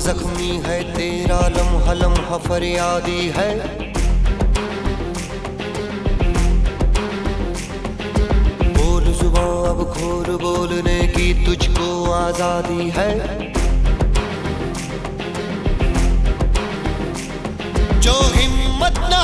जख्मी है, तेरा लम हलम हफर आदि है। बोल जुबा, अब घोर बोलने की तुझको आज़ादी है। जो हिम्मत न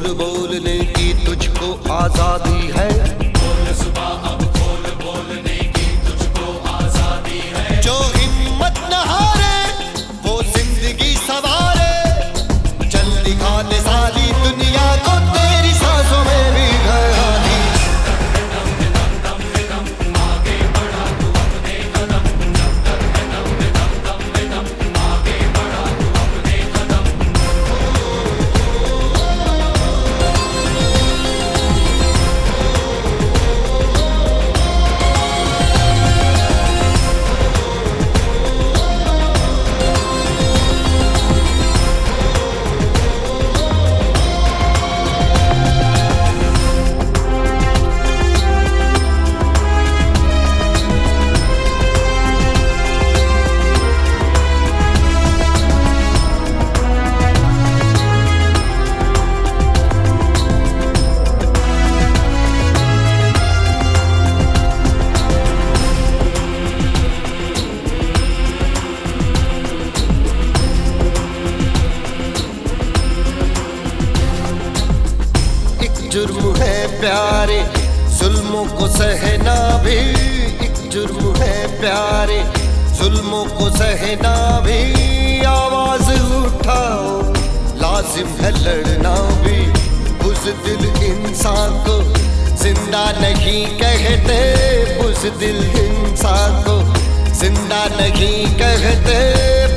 अब खोल बोलने की तुझको आज़ादी। प्यारे, जुल्मों को सहना भी एक जुर्म है प्यारे। जुल्मों को सहना भी, आवाज़ उठाओ, लाजिम है लड़ना भी। उस दिल इंसान को, ज़िंदा नहीं कहते उस दिल इंसान को, ज़िंदा नहीं कहते,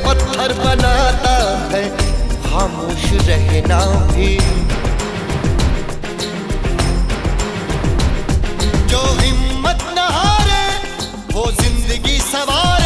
पत्थर बनाता है, खामोश रहना भी। जो हिम्मत न हारे वो ज़िंदगी सवारे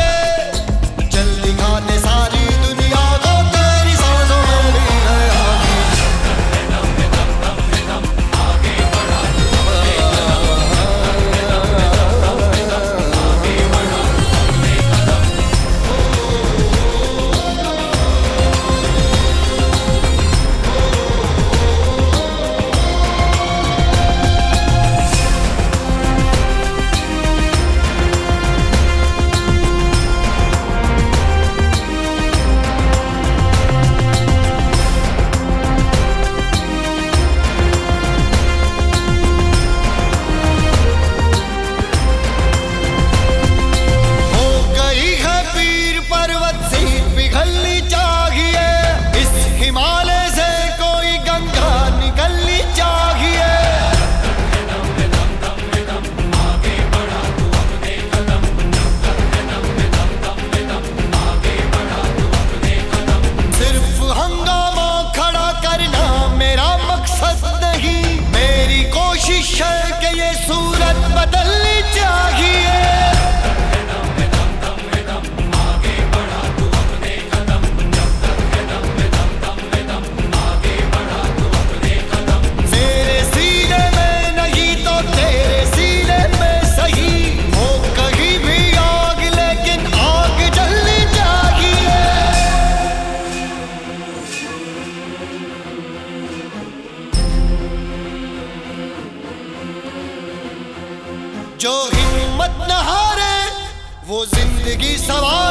जो हिम्मत न हारे वो ज़िंदगी सवारे